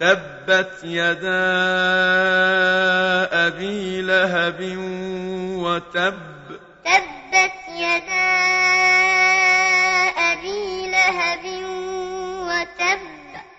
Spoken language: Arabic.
تبت يدا أبي لهب وتب. تبت يدا أبي لهب وتب.